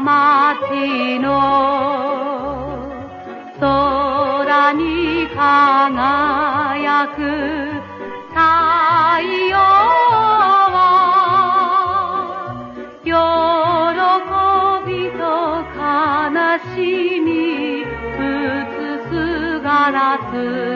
町の空に輝く太陽は喜びと悲しみ映すガラス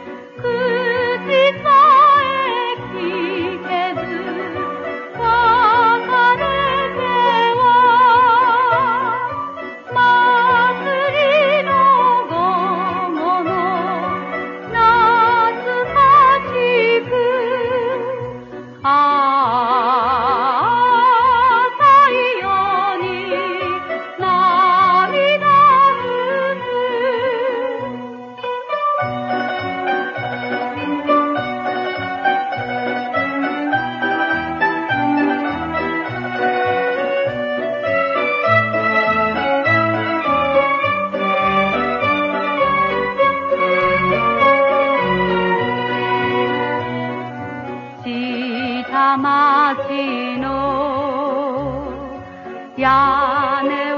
下町の屋根